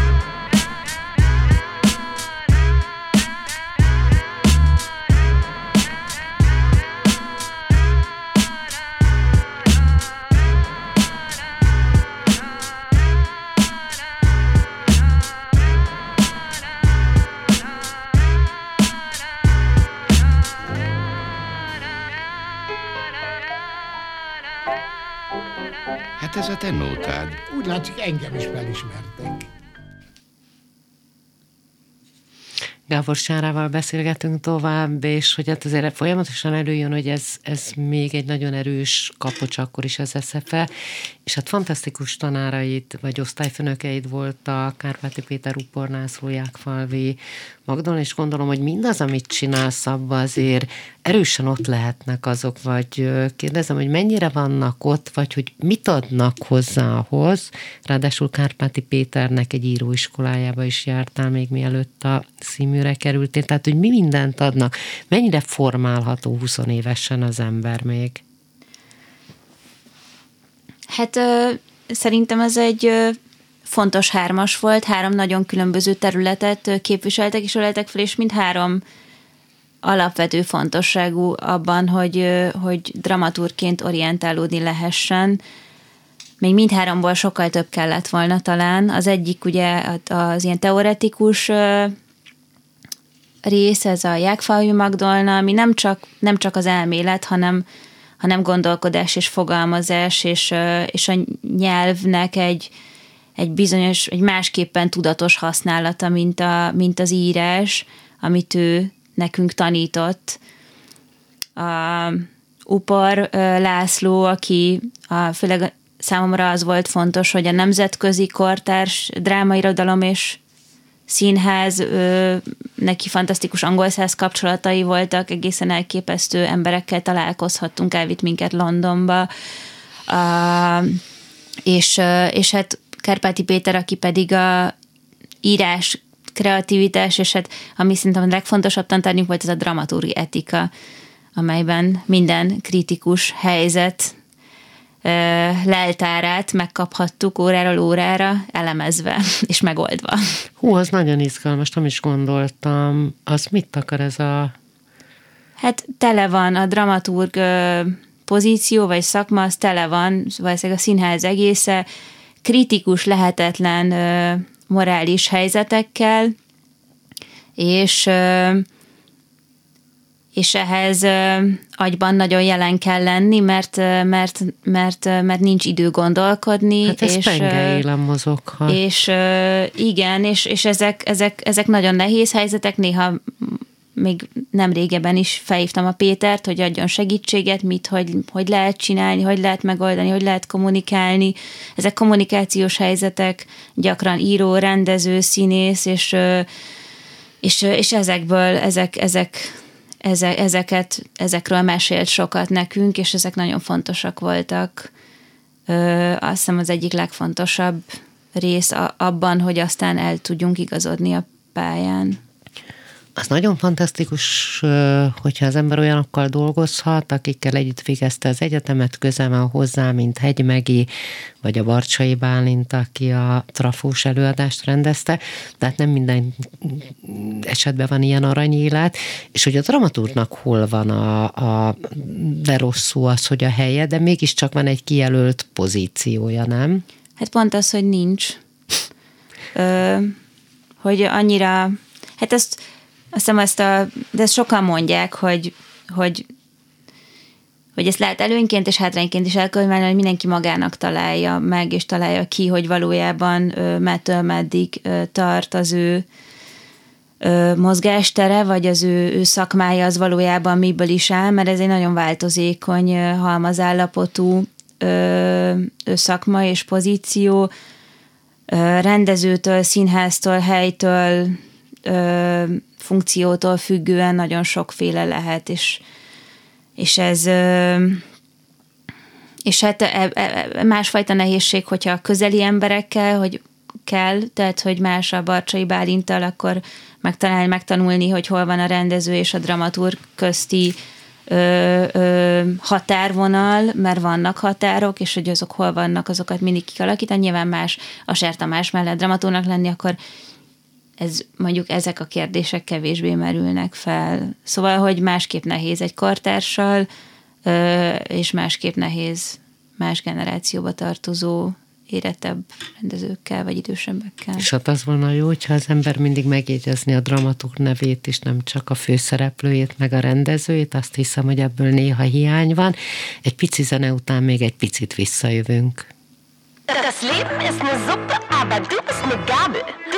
Hát ez a te nótád. Úgy látszik, engem is felismertek. Gábor Sárával beszélgetünk tovább, és hogy hát azért folyamatosan előjön, hogy ez, ez még egy nagyon erős kapocs akkor is az SZFE, és hát fantasztikus tanáraid, vagy osztályfőnökeid voltak, Kárpáti Péter Upornászló, Jákfalvi, Magdon, és gondolom, hogy mindaz, amit csinálsz abba azért erősen ott lehetnek azok, vagy kérdezem, hogy mennyire vannak ott, vagy hogy mit adnak hozzá ahhoz. Ráadásul Kárpáti Péternek egy íróiskolájába is jártál még mielőtt a színműre kerültél, tehát hogy mi mindent adnak, mennyire formálható 20 évesen az ember még? Hát ö, szerintem ez egy ö, fontos hármas volt, három nagyon különböző területet képviseltek és öleltek fel, és mind három alapvető fontosságú abban, hogy, hogy dramaturként orientálódni lehessen. Még mindháromból sokkal több kellett volna talán. Az egyik ugye az ilyen teoretikus rész, ez a Jákfalvi Magdolna, ami nem csak, nem csak az elmélet, hanem, hanem gondolkodás és fogalmazás, és, és a nyelvnek egy, egy bizonyos, egy másképpen tudatos használata, mint, a, mint az írás, amit ő nekünk tanított. A Upar László, aki a, főleg számomra az volt fontos, hogy a nemzetközi kortárs drámairodalom és színház, ö, neki fantasztikus angol száz kapcsolatai voltak, egészen elképesztő emberekkel találkozhattunk, elvitt minket Londonba, uh, és, és hát Kárpáti Péter, aki pedig a írás, kreativitás, és hát ami szerintem a legfontosabb tantárgyunk volt, ez a dramaturgi etika, amelyben minden kritikus helyzet leltárát megkaphattuk óráról órára, elemezve és megoldva. Hú, az nagyon izgalmas, nem is gondoltam. Az mit akar ez a... Hát tele van a dramaturg pozíció, vagy szakma, az tele van, valószínűleg a színház egésze, kritikus, lehetetlen morális helyzetekkel, és és ehhez agyban nagyon jelen kell lenni, mert, mert, mert, mert nincs idő gondolkodni. Hát ez és, élen mozoghat. És igen, és, és ezek, ezek, ezek nagyon nehéz helyzetek, néha még nem régebben is felhívtam a Pétert, hogy adjon segítséget, mit, hogy, hogy lehet csinálni, hogy lehet megoldani, hogy lehet kommunikálni. Ezek kommunikációs helyzetek, gyakran író, rendező, színész, és, és, és ezekből, ezek, ezek, ezek, ezeket, ezekről mesélt sokat nekünk, és ezek nagyon fontosak voltak. Azt hiszem az egyik legfontosabb rész abban, hogy aztán el tudjunk igazodni a pályán az nagyon fantasztikus, hogyha az ember olyanokkal dolgozhat, akikkel együtt végezte az egyetemet, köze van hozzá, mint Hegymegi, vagy a Barcsai Bálint, aki a trafós előadást rendezte, tehát nem minden esetben van ilyen aranyélet, és hogy a dramaturgnak hol van a, a de rosszul az, hogy a helye, de mégiscsak van egy kijelölt pozíciója, nem? Hát pont az, hogy nincs. Ö, hogy annyira, hát ezt azt hiszem ezt a, de ezt sokan mondják, hogy, hogy, hogy ezt lehet előnyként és hátrányként is elkönyvelni, hogy mindenki magának találja meg, és találja ki, hogy valójában mettől meddig tart az ő mozgástere, vagy az ő, ő szakmája az valójában miből is áll, mert ez egy nagyon változékony, halmazállapotú szakma és pozíció, rendezőtől, színháztól, helytől, funkciótól függően nagyon sokféle lehet, és, és ez és hát e, e, e, másfajta nehézség, hogyha közeli emberekkel, hogy kell, tehát hogy más a Barcsai Bálintal, akkor megtalálni, megtanulni, hogy hol van a rendező és a dramaturg közti ö, ö, határvonal, mert vannak határok, és hogy azok hol vannak, azokat mindig kialakítani. Nyilván más a Sertamás mellett dramatúrnak lenni, akkor ez, mondjuk ezek a kérdések kevésbé merülnek fel. Szóval, hogy másképp nehéz egy kartársal, és másképp nehéz más generációba tartozó érettebb rendezőkkel, vagy idősebbekkel. És hát az volna jó, hogyha az ember mindig megjegyezni a dramaturg nevét, és nem csak a főszereplőjét, meg a rendezőjét, azt hiszem, hogy ebből néha hiány van. Egy pici zene után még egy picit visszajövünk. Das Leben ist eine Suppe, aber du bist eine Gabel.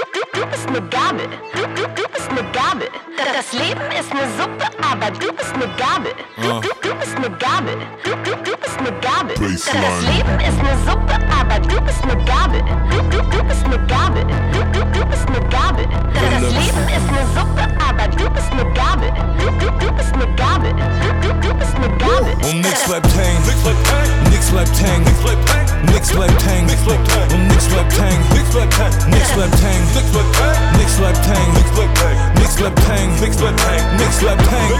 Du, du, du bist eine Gabel. Du, du, du bist eine Gabel. Das Leben ist eine Suppe, aber du bist eine Gabel. Du, du, du bist eine Gabel. Du, du, du bist ne Gabel. Das Leben ist ne Suppe, aber du bist ne Gabel. Du, du, du bist ne Gabel. Du, du, du bist ne Gabel. Das Leben ist ne Suppe, aber du bist ne Gabel. Du, du, du bist ne Gabel. Du, du, du bist ne Gabel. Und nix bleibt hängen. Nix bleibt hängen. Nix bleibt hängen. Nix bleibt hängen. Und nix bleibt hängen. Nix bleibt hängen. Nix bleibt hängen. Nix bleibt hängen. Nix bleibt hängen. Nix bleibt hängen. Nix bleibt hängen.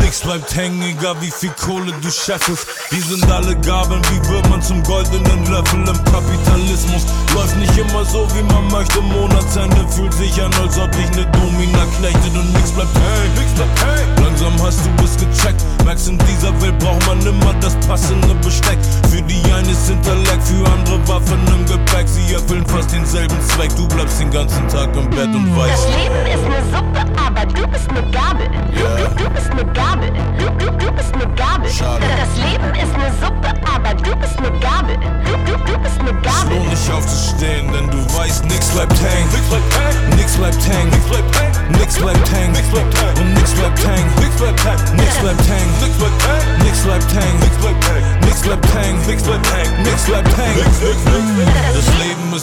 Nix bleibt hängen, egal wie viel Kohle du scheffelst. Wir sind alle Gabeln, wie wird man zum goldenen Löffel im Kapitalismus? Läuft nicht immer so, wie man möchte. Monatsende fühlt sich an, als ob ich ne Domina knechtet und nix bleibt hängen. Nix bleibt hängen. Langsam hast du es gecheckt. Merkst, in dieser Welt braucht man immer das passende Besteck. Für die eine ist Intellekt, für andere Waffen im Gepäck. Sie erfüllen fast denselben Zweck. Du bleibst den ganzen Tag im Bett und weißt. Das Leben ist ne Suppe, aber du bist ne Gabel. Du, du, du bist ne Gabel. Du, du, du bist ne Gabel. Schade. Das Leben ist ne Suppe, aber du bist ne Gabel. Du, du, du bist ne Es Gabel. lohnt nicht aufzustehen, denn du weißt, nix bleibt hängen. Nix bleibt hängen. Nix bleibt hängen. Nix bleibt hängen. Nix bleibt hängen. Nix bleibt hängen. Und nix bleibt hängen. Nix bleibt hängen. Nix bleibt hängen. Nix bleibt hängen. Nix bleibt hängen. Nix bleibt hängen. Nix bleibt hängen. Nix bleibt hängen. Nix bleibt hängen.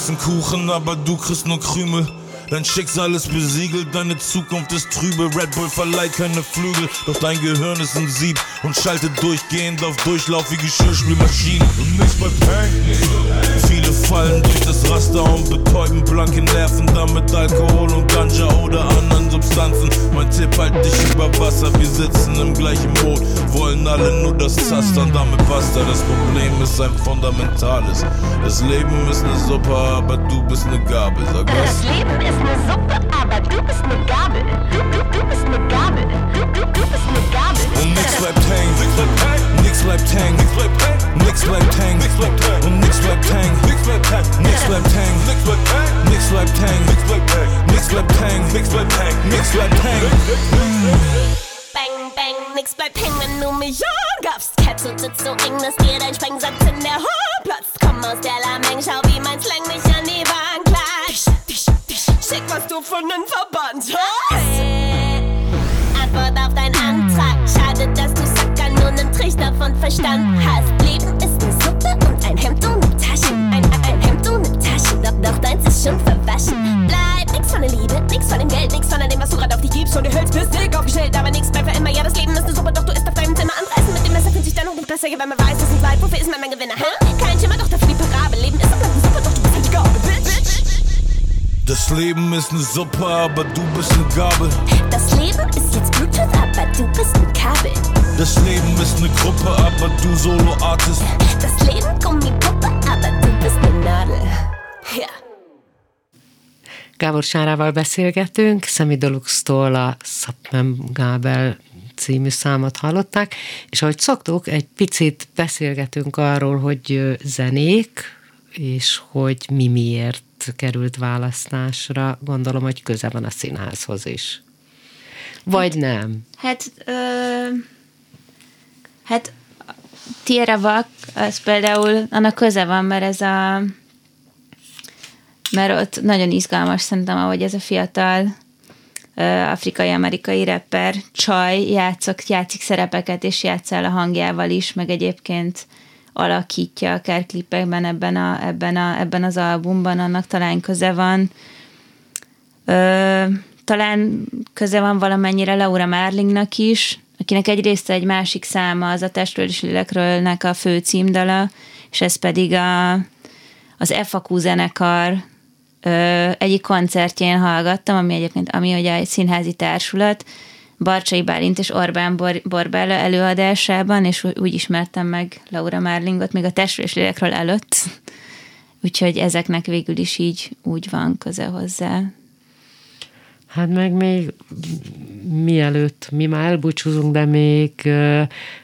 Ein Kuchen, aber du kriegst nur Krümel. Dein Schicksal ist besiegelt, deine Zukunft ist trübe. Red Bull verleiht keine Flügel, doch dein Gehirn ist ein Sieb und schaltet durchgehend auf Durchlauf wie Geschirrspülmaschinen. Und nichts bleibt hängen. Viele fallen durch das Raster und betäuben blanke Nerven, damit Alkohol und Ganja oder anderen Substanzen. Mein Tipp halt dich über Wasser, wir sitzen im gleichen Boot, wollen alle nur das Zastern, damit basta. Das Problem ist ein fundamentales. Das Leben ist ne Suppe, aber du bist ne Gabel, sag Das was? Leben ist ne Suppe, aber du bist ne Gabel. Du, du, du bist ne Gabel. Du, du, du bist ne Gabel. Und nix bleibt hängen. Nix bleibt hängen. Nix bleibt hängen. Nix bleibt hängen. Nix bleibt hängen. Und nix bleibt hängen. Nix bleibt hängen. Nix bleibt hängen. Nix bleibt hängen. Nix bleibt hängen. Nix bleibt hängen. Nix bleibt hängen. Nix bleibt hängen. Nix bleibt hängen. Nix bleibt hängen, wenn du mich angabst. Kette sitzt so eng, dass dir dein Sprengsatz in der Haare platzt. Komm aus der Lameng, schau, wie mein Slang mich an die Wand klatscht. Schick, was du von den Verband hast. Antwort auf deinen Antrag. Schade, dass du Sacker nur nen Trichter von Verstand hast. Leben ist ne Suppe und ein Hemd ohne Taschen. Ein, ein, Hemd ohne Taschen, doch, doch deins ist schon verwaschen. Bleib von der Liebe, nix von dem Geld, nix von dem, was du grad auf dich gibst. Und du hältst bist dick aufgestellt, aber nix bleibt für immer. Ja, das Leben ist ne Suppe, doch du isst auf deinem Zimmer anreißen. Mit dem Messer fühlt sich dann noch nicht besser, wenn man weiß, dass nicht bleibt. Wofür ist man mein Gewinner, hä? Kein Schimmer, doch dafür die Parabel. Leben ist und bleibt ne Suppe, doch du bist die Gabel, bitch. Das Leben ist ne Suppe, aber du bist ne Gabel. Das Leben ist jetzt Bluetooth, aber du bist ein Kabel. Das Leben ist ne Gruppe, aber du Solo-Artist. Das Leben Gummipuppe, Gábor Sárával beszélgetünk, Szemi Deluxe-tól a Szapmem Gábel című számot hallották, és ahogy szoktuk, egy picit beszélgetünk arról, hogy zenék, és hogy mi miért került választásra. Gondolom, hogy köze van a színházhoz is. Vagy nem. Hát, ö, hát Tierra Vak, az például, annak köze van, mert ez a mert ott nagyon izgalmas szerintem, ahogy ez a fiatal afrikai-amerikai rapper csaj játszok, játszik szerepeket, és játsz el a hangjával is, meg egyébként alakítja akár klipekben ebben, a, ebben, a, ebben az albumban, annak talán köze van. Ö, talán köze van valamennyire Laura Marlingnak is, akinek egyrészt egy másik száma az a Testről és Lélekről a fő címdala, és ez pedig a, az FAQ zenekar egyik koncertjén hallgattam, ami egyébként, ami ugye egy színházi társulat, Barcsai Bálint és Orbán Bor- Borbála előadásában, és úgy ismertem meg Laura Marlingot még a Testről és Lélekről előtt. Úgyhogy ezeknek végül is így úgy van köze hozzá. Hát meg még mielőtt mi már elbúcsúzunk, de még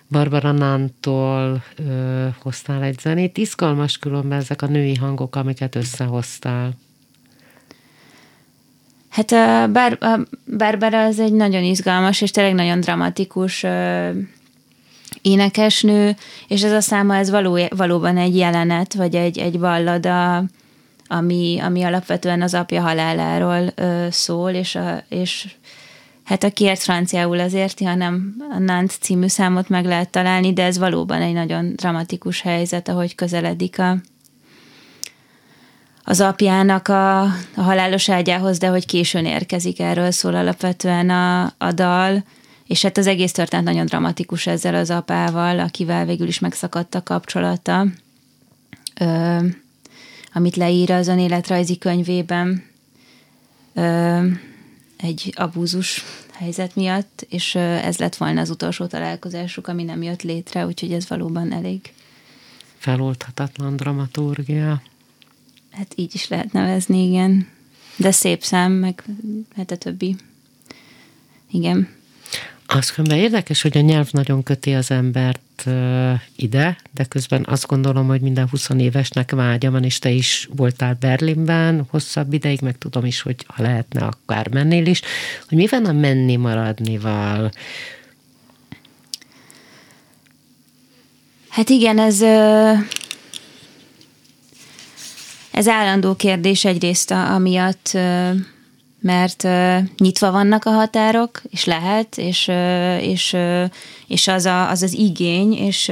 Barbara Nántól hoztál egy zenét. Izgalmas különben ezek a női hangok, amiket összehoztál. Hát a, Bar- a Barbara az egy nagyon izgalmas és tényleg nagyon dramatikus énekesnő, és ez a száma ez való, valóban egy jelenet, vagy egy, egy ballada, ami, ami alapvetően az apja haláláról ö, szól, és, a, és Hát aki ért franciául azért, hanem a Nant című számot meg lehet találni, de ez valóban egy nagyon dramatikus helyzet, ahogy közeledik a, az apjának a, a halálos ágyához, de hogy későn érkezik, erről szól alapvetően a, a dal, és hát az egész történet nagyon dramatikus ezzel az apával, akivel végül is megszakadt a kapcsolata, ö, amit leír az önéletrajzi könyvében ö, egy abúzus helyzet miatt, és ez lett volna az utolsó találkozásuk, ami nem jött létre, úgyhogy ez valóban elég feloldhatatlan dramaturgia. Hát így is lehet nevezni, igen. De szép szám, meg hát a többi. Igen. Az különben érdekes, hogy a nyelv nagyon köti az embert ide, de közben azt gondolom, hogy minden 20 évesnek vágya van, és te is voltál Berlinben hosszabb ideig, meg tudom is, hogy ha lehetne, akár mennél is, hogy mi van a menni maradnival? Hát igen, ez ez állandó kérdés egyrészt amiatt, mert nyitva vannak a határok, és lehet, és, és, és az, a, az az igény, és,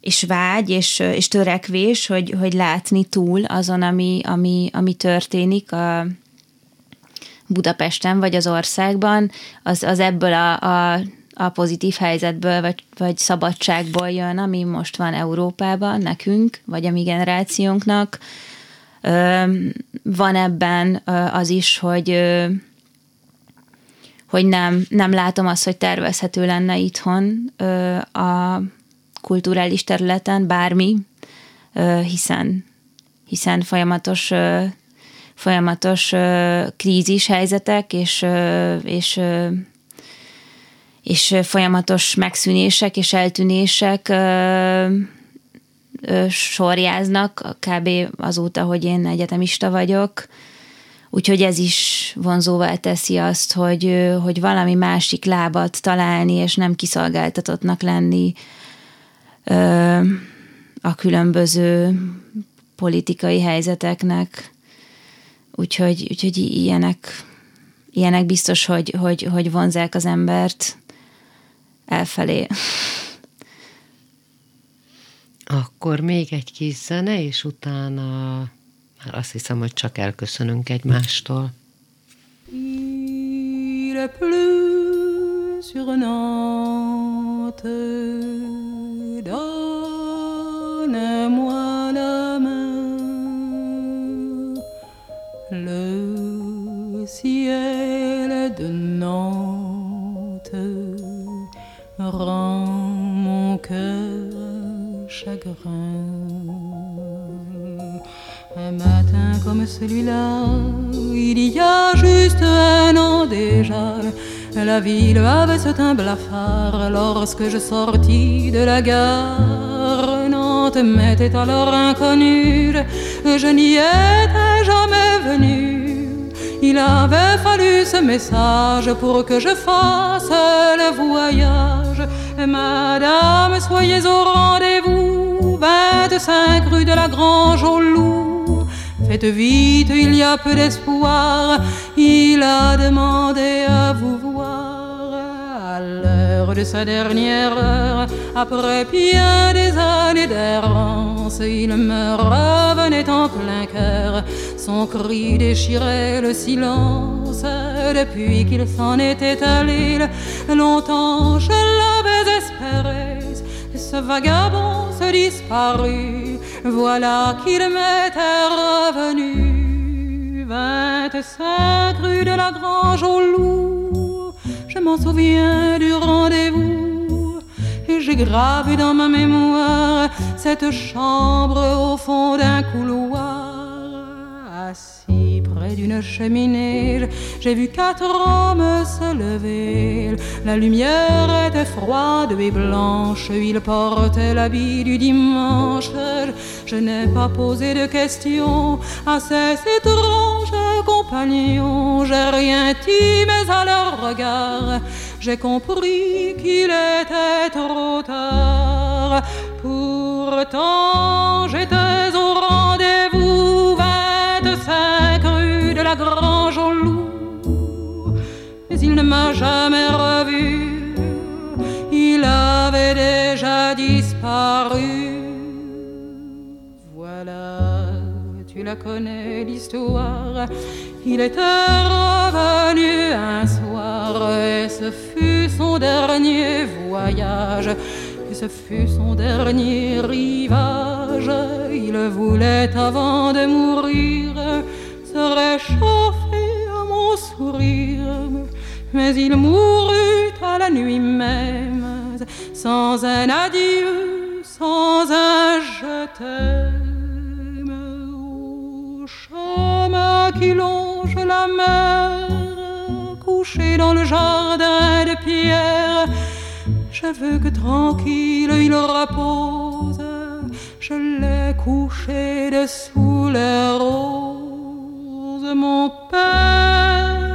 és vágy, és, és törekvés, hogy, hogy látni túl azon, ami, ami, ami történik a Budapesten vagy az országban, az, az ebből a, a a pozitív helyzetből, vagy, vagy szabadságból jön, ami most van Európában nekünk, vagy a mi generációnknak. Van ebben az is, hogy hogy nem, nem látom azt, hogy tervezhető lenne itthon a kulturális területen bármi, hiszen, hiszen folyamatos folyamatos krízis helyzetek és, és és folyamatos megszűnések és eltűnések sorjáznak, kb. azóta, hogy én egyetemista vagyok. Úgyhogy ez is vonzóvá teszi azt, hogy, hogy valami másik lábat találni, és nem kiszolgáltatottnak lenni a különböző politikai helyzeteknek. Úgyhogy, úgyhogy ilyenek, ilyenek biztos, hogy, hogy, hogy vonzák az embert elfelé. Akkor még egy kis zene, és utána már azt hiszem, hogy csak elköszönünk egymástól. Il pleut sur Nantes, donne-moi Un matin comme celui-là, il y a juste un an déjà, la ville avait ce teint blafard lorsque je sortis de la gare. Nantes m'était alors inconnue, je n'y étais jamais venu. Il avait fallu ce message pour que je fasse le voyage. Madame, soyez au rendez-vous, 25 rue de la Grange au Loup. Faites vite, il y a peu d'espoir. Il a demandé à vous voir à l'heure de sa dernière heure. Après bien des années d'errance, il me revenait en plein cœur. Son cri déchirait le silence depuis qu'il s'en était allé. Longtemps je l'avais espéré, ce vagabond se disparut. Voilà qu'il m'était revenu. 25 rue de la Grange au Loup, je m'en souviens du rendez-vous. Et j'ai gravé dans ma mémoire cette chambre au fond d'un couloir d'une cheminée, j'ai vu quatre hommes se lever. La lumière était froide et blanche, ils portaient l'habit du dimanche. Je n'ai pas posé de questions à ces étranges compagnons. J'ai rien dit, mais à leur regard, j'ai compris qu'il était trop tard. Pourtant, j'étais jamais revu. Il avait déjà disparu. Voilà, tu la connais l'histoire. Il était revenu un soir et ce fut son dernier voyage. Et ce fut son dernier rivage. Il voulait avant de mourir se réchauffer à mon sourire. Mais il mourut à la nuit même, sans un adieu, sans un je t'aime. Au chemin qui longe la mer, couché dans le jardin de pierre, je veux que tranquille il repose. Je l'ai couché dessous les roses, mon père,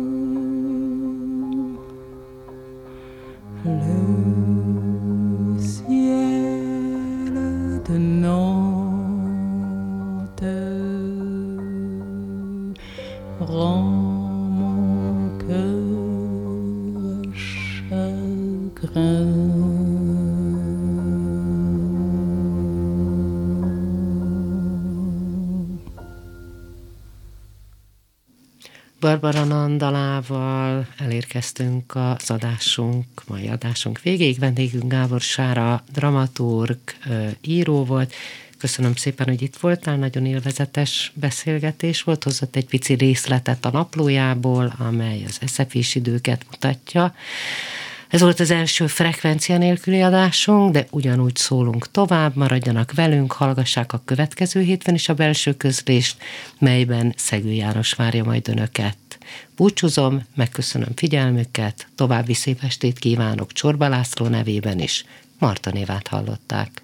Barbara Nandalával elérkeztünk az adásunk, mai adásunk végéig. Vendégünk Gábor Sára, dramaturg, író volt. Köszönöm szépen, hogy itt voltál, nagyon élvezetes beszélgetés volt, hozott egy pici részletet a naplójából, amely az eszefés időket mutatja. Ez volt az első frekvencia nélküli adásunk, de ugyanúgy szólunk tovább, maradjanak velünk, hallgassák a következő hétben is a belső közlést, melyben Szegő János várja majd önöket. Búcsúzom, megköszönöm figyelmüket, további szép estét kívánok Csorba László nevében is. Marta névát hallották.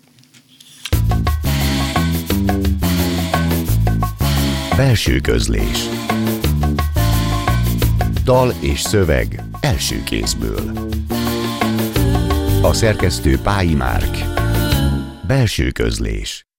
Belső közlés Dal és szöveg első kézből A szerkesztő Pályi Márk Belső közlés